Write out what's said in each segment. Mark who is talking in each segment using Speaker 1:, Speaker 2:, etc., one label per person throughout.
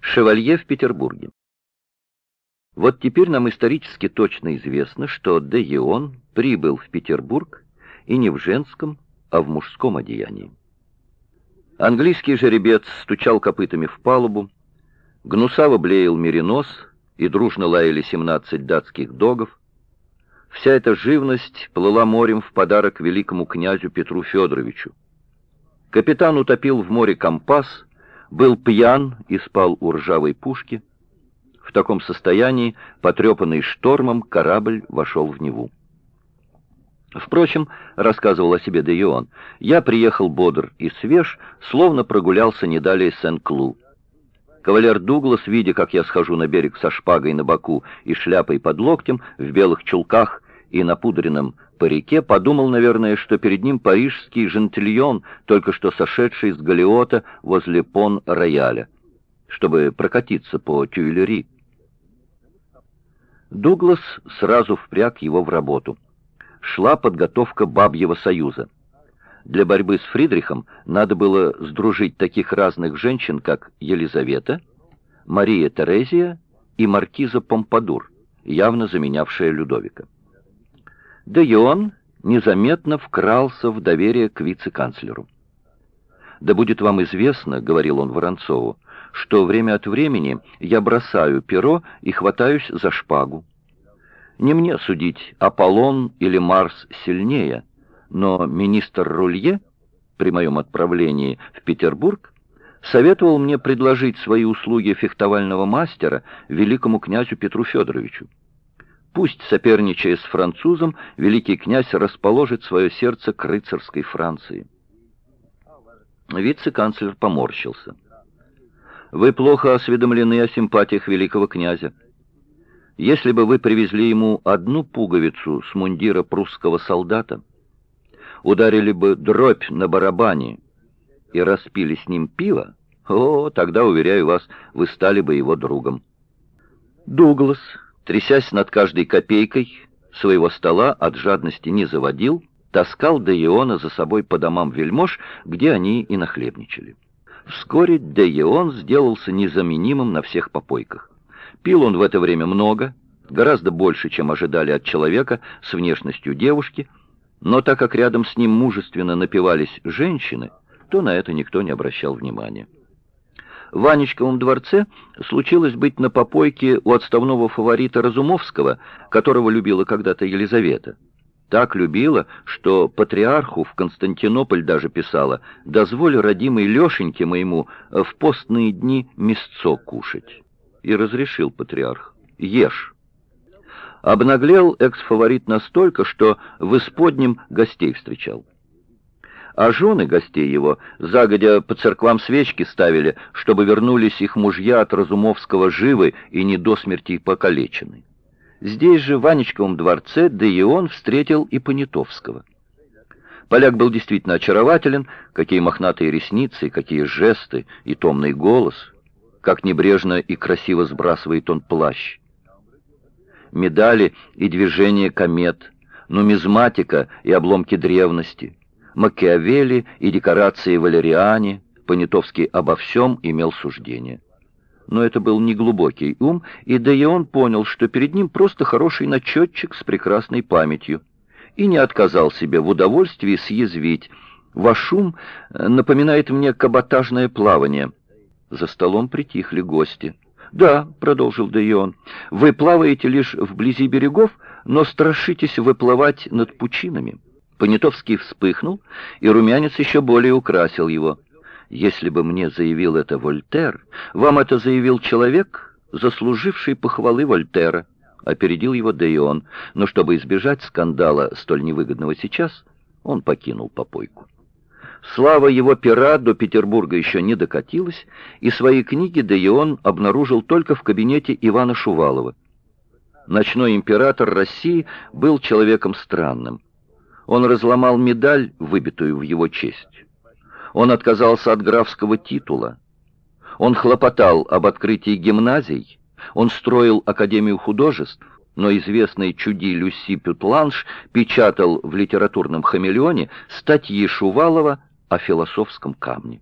Speaker 1: Шевалье в Петербурге. Вот теперь нам исторически точно известно, что де Еон прибыл в Петербург и не в женском, а в мужском одеянии. Английский жеребец стучал копытами в палубу, гнусаво блеял меринос, и дружно лаяли 17 датских догов. Вся эта живность плыла морем в подарок великому князю Петру Федоровичу. Капитан утопил в море компас, был пьян и спал у ржавой пушки. В таком состоянии, потрепанный штормом, корабль вошел в Неву. Впрочем, рассказывал о себе Де Йон, я приехал бодр и свеж, словно прогулялся не далее Сен-Клу. Кавалер Дуглас, видя, как я схожу на берег со шпагой на боку и шляпой под локтем, в белых чулках и напудренном парике, подумал, наверное, что перед ним парижский жентильон, только что сошедший с галиота возле пон-рояля, чтобы прокатиться по Тюильри. Дуглас сразу впряг его в работу. Шла подготовка Бабьего союза. Для борьбы с Фридрихом надо было сдружить таких разных женщин, как Елизавета, Мария Терезия и маркиза Помпадур, явно заменявшая Людовика. Де Йон незаметно вкрался в доверие к вице-канцлеру. «Да будет вам известно, — говорил он Воронцову, — что время от времени я бросаю перо и хватаюсь за шпагу. Не мне судить, Аполлон или Марс сильнее, но министр Рулье при моем отправлении в Петербург советовал мне предложить свои услуги фехтовального мастера великому князю Петру Федоровичу. Пусть, соперничая с французом, великий князь расположит свое сердце к рыцарской Франции. Вице-канцлер поморщился. «Вы плохо осведомлены о симпатиях великого князя. Если бы вы привезли ему одну пуговицу с мундира прусского солдата, ударили бы дробь на барабане и распили с ним пиво, о, тогда, уверяю вас, вы стали бы его другом». Дуглас трясясь над каждой копейкой, своего стола от жадности не заводил, таскал Деиона за собой по домам вельмож, где они и нахлебничали. Вскоре Деион сделался незаменимым на всех попойках. Пил он в это время много, гораздо больше, чем ожидали от человека с внешностью девушки, но так как рядом с ним мужественно напивались женщины, то на это никто не обращал внимания. Ванечковом дворце случилось быть на попойке у отставного фаворита Разумовского, которого любила когда-то Елизавета. Так любила, что патриарху в Константинополь даже писала «Дозволь, родимой Лешеньке моему, в постные дни мясцо кушать». И разрешил патриарх «Ешь». Обнаглел экс-фаворит настолько, что в исподнем гостей встречал а жены гостей его загодя по церквам свечки ставили, чтобы вернулись их мужья от Разумовского живы и не до смерти покалечены. Здесь же, в Ванечковом дворце, да и он встретил и Понятовского. Поляк был действительно очарователен, какие мохнатые ресницы, какие жесты и томный голос, как небрежно и красиво сбрасывает он плащ. Медали и движения комет, нумизматика и обломки древности — Макиавелли и декорации Валериани, Понятовский обо всем имел суждение. Но это был неглубокий ум, и да понял, что перед ним просто хороший начетчик с прекрасной памятью, и не отказал себе в удовольствии съязвить. «Ваш ум напоминает мне каботажное плавание». За столом притихли гости. «Да», — продолжил Дейон, — «вы плаваете лишь вблизи берегов, но страшитесь выплывать над пучинами». Понятовский вспыхнул, и румянец еще более украсил его. «Если бы мне заявил это Вольтер, вам это заявил человек, заслуживший похвалы Вольтера», — опередил его Дейон, но чтобы избежать скандала, столь невыгодного сейчас, он покинул попойку. Слава его пера до Петербурга еще не докатилась, и свои книги Дейон обнаружил только в кабинете Ивана Шувалова. Ночной император России был человеком странным. Он разломал медаль, выбитую в его честь. Он отказался от графского титула. Он хлопотал об открытии гимназий. Он строил Академию художеств, но известный чуди Люси Пютланш печатал в литературном хамелеоне статьи Шувалова о философском камне.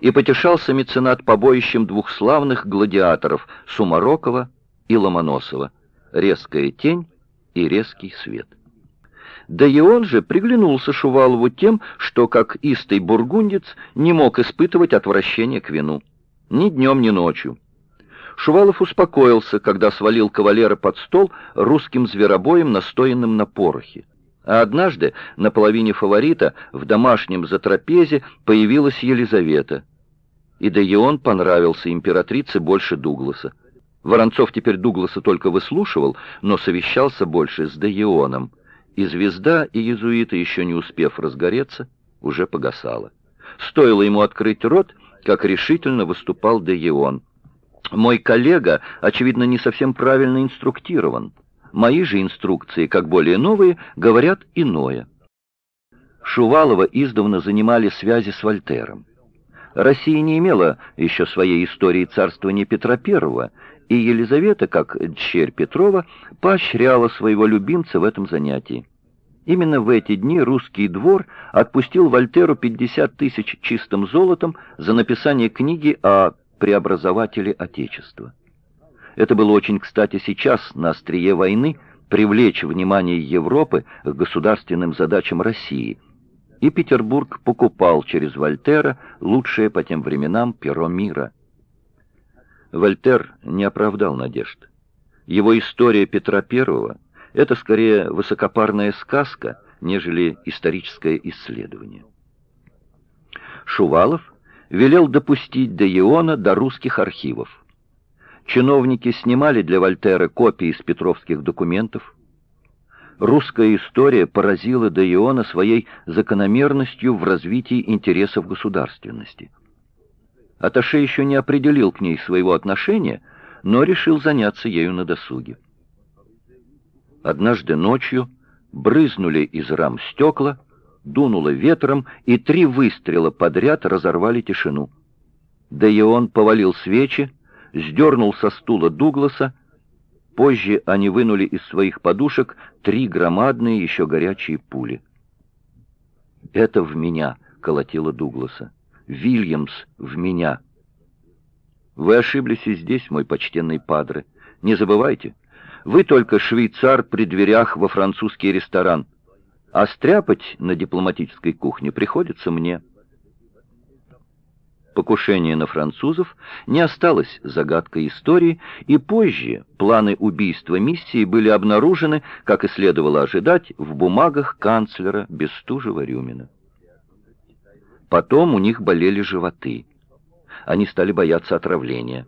Speaker 1: и потешался меценат побоищем двух славных гладиаторов Сумарокова и Ломоносова «Резкая тень» и «Резкий свет». Да и он же приглянулся Шувалову тем, что, как истый бургундец, не мог испытывать отвращение к вину. Ни днем, ни ночью. Шувалов успокоился, когда свалил кавалера под стол русским зверобоем, настоянным на порохе. А однажды на половине фаворита в домашнем затрапезе появилась Елизавета. И да и он понравился императрице больше Дугласа. Воронцов теперь Дугласа только выслушивал, но совещался больше с Деионом. И звезда, и иезуита, еще не успев разгореться, уже погасала. Стоило ему открыть рот, как решительно выступал Деион. «Мой коллега, очевидно, не совсем правильно инструктирован». Мои же инструкции, как более новые, говорят иное. Шувалова издавна занимали связи с Вольтером. Россия не имела еще своей истории царствования Петра I, и Елизавета, как дщерь Петрова, поощряла своего любимца в этом занятии. Именно в эти дни русский двор отпустил Вольтеру 50 тысяч чистым золотом за написание книги о преобразователе Отечества. Это было очень кстати сейчас, на острие войны, привлечь внимание Европы к государственным задачам России. И Петербург покупал через Вольтера лучшее по тем временам перо мира. Вольтер не оправдал надежд. Его история Петра I — это скорее высокопарная сказка, нежели историческое исследование. Шувалов велел допустить до Иона до русских архивов. Чиновники снимали для Вольтера копии из петровских документов. Русская история поразила Деиона своей закономерностью в развитии интересов государственности. Аташе еще не определил к ней своего отношения, но решил заняться ею на досуге. Однажды ночью брызнули из рам стекла, дунуло ветром, и три выстрела подряд разорвали тишину. Да и он повалил свечи, сдернул со стула Дугласа. Позже они вынули из своих подушек три громадные еще горячие пули. «Это в меня!» — колотило Дугласа. «Вильямс в меня!» «Вы ошиблись и здесь, мой почтенный падре. Не забывайте, вы только швейцар при дверях во французский ресторан, а стряпать на дипломатической кухне приходится мне» покушение на французов не осталось загадкой истории, и позже планы убийства миссии были обнаружены, как и следовало ожидать, в бумагах канцлера Бестужева-Рюмина. Потом у них болели животы. Они стали бояться отравления.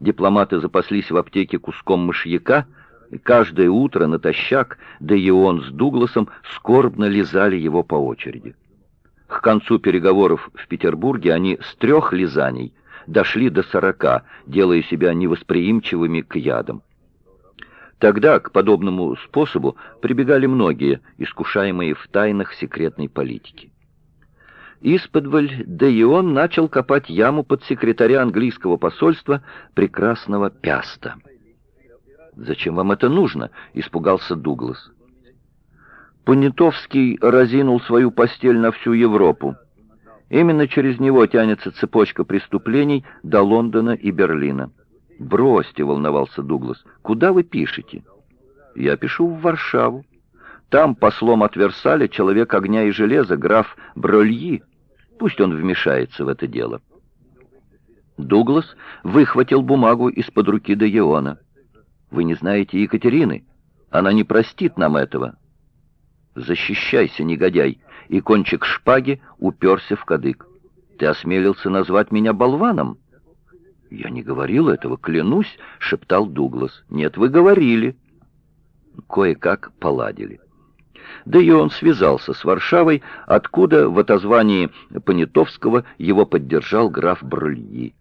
Speaker 1: Дипломаты запаслись в аптеке куском мышьяка, и каждое утро натощак, да и он с Дугласом скорбно лизали его по очереди. К концу переговоров в Петербурге они с трех лизаний дошли до сорока, делая себя невосприимчивыми к ядам. Тогда к подобному способу прибегали многие, искушаемые в тайнах секретной политики. Исподволь, да и он начал копать яму под секретаря английского посольства прекрасного Пяста. «Зачем вам это нужно?» — испугался Дуглас. Понятовский разинул свою постель на всю Европу. Именно через него тянется цепочка преступлений до Лондона и Берлина. «Бросьте», — волновался Дуглас, — «куда вы пишете?» «Я пишу в Варшаву. Там послом от Версаля человек огня и железа, граф Брольи. Пусть он вмешается в это дело». Дуглас выхватил бумагу из-под руки Деиона. «Вы не знаете Екатерины. Она не простит нам этого». «Защищайся, негодяй!» И кончик шпаги уперся в кадык. «Ты осмелился назвать меня болваном?» «Я не говорил этого, клянусь», — шептал Дуглас. «Нет, вы говорили». Кое-как поладили. Да и он связался с Варшавой, откуда в отозвании Понятовского его поддержал граф Брульи.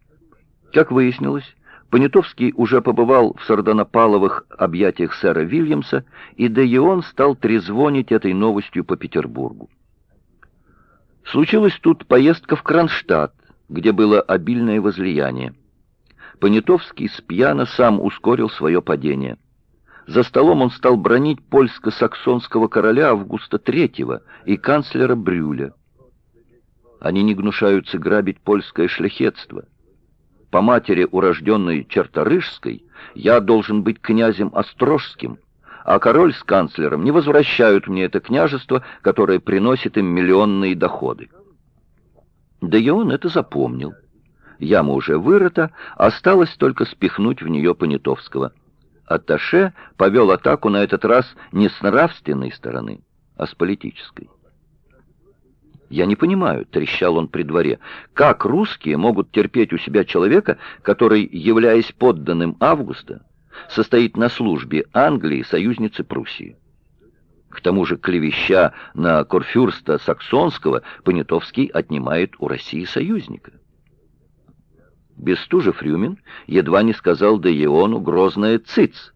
Speaker 1: Как выяснилось, Понятовский уже побывал в сардонапаловых объятиях сэра Вильямса, и да и он стал трезвонить этой новостью по Петербургу. Случилась тут поездка в Кронштадт, где было обильное возлияние. Понятовский с пьяна сам ускорил свое падение. За столом он стал бронить польско-саксонского короля Августа III и канцлера Брюля. Они не гнушаются грабить польское шляхетство. По матери, урожденной Черторыжской, я должен быть князем Острожским, а король с канцлером не возвращают мне это княжество, которое приносит им миллионные доходы. Да и он это запомнил. Яма уже вырыта, осталось только спихнуть в нее Понятовского. Атташе повел атаку на этот раз не с нравственной стороны, а с политической. «Я не понимаю», — трещал он при дворе, — «как русские могут терпеть у себя человека, который, являясь подданным Августа, состоит на службе Англии, союзницы Пруссии?» К тому же клевеща на Корфюрста Саксонского Понятовский отнимает у России союзника. Бестужев-Рюмин едва не сказал Деиону грозное «цыц».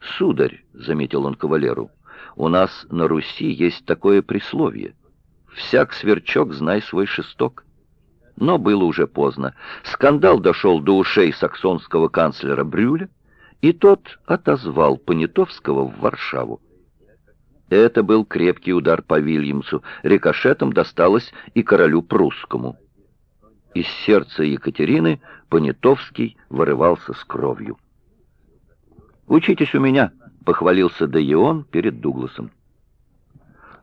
Speaker 1: «Сударь», — заметил он кавалеру, — «у нас на Руси есть такое присловие. Всяк сверчок, знай свой шесток». Но было уже поздно. Скандал дошел до ушей саксонского канцлера Брюля, и тот отозвал Понятовского в Варшаву. Это был крепкий удар по Вильямсу, рикошетом досталось и королю прусскому. Из сердца Екатерины Понятовский вырывался с кровью. «Учитесь у меня», — похвалился Деион перед Дугласом.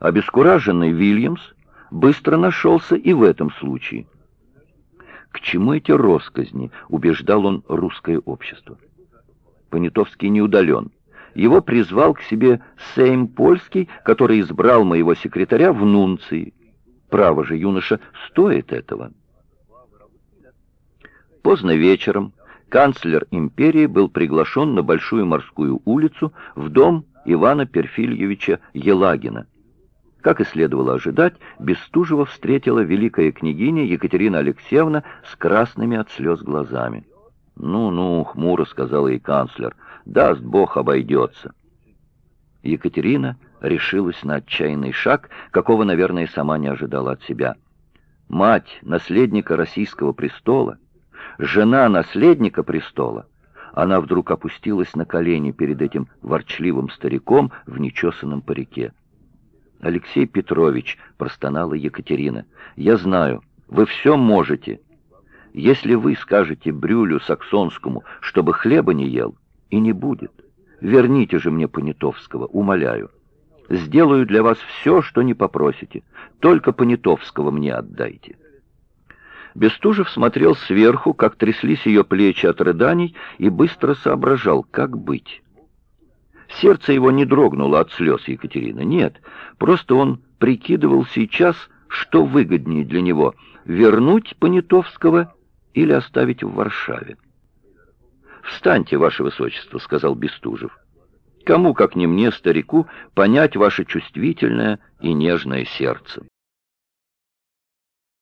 Speaker 1: Обескураженный Вильямс быстро нашелся и в этом случае. К чему эти росказни, убеждал он русское общество. Понятовский не удален. Его призвал к себе Сейм Польский, который избрал моего секретаря в Нунции. Право же, юноша, стоит этого. Поздно вечером канцлер империи был приглашен на Большую морскую улицу в дом Ивана Перфильевича Елагина. Как и следовало ожидать, Бестужева встретила великая княгиня Екатерина Алексеевна с красными от слез глазами. «Ну-ну», — хмуро сказал ей канцлер, — «даст Бог, обойдется». Екатерина решилась на отчаянный шаг, какого, наверное, сама не ожидала от себя. Мать наследника российского престола, жена наследника престола, она вдруг опустилась на колени перед этим ворчливым стариком в нечесанном парике. «Алексей Петрович», — простонала Екатерина, — «я знаю, вы все можете. Если вы скажете Брюлю Саксонскому, чтобы хлеба не ел, и не будет, верните же мне Понятовского, умоляю. Сделаю для вас все, что не попросите, только Понятовского мне отдайте». Бестужев смотрел сверху, как тряслись ее плечи от рыданий, и быстро соображал, как быть. Сердце его не дрогнуло от слез Екатерины. Нет, просто он прикидывал сейчас, что выгоднее для него — вернуть Понятовского или оставить в Варшаве. «Встаньте, ваше высочество», — сказал Бестужев. «Кому, как не мне, старику, понять ваше чувствительное и нежное сердце?»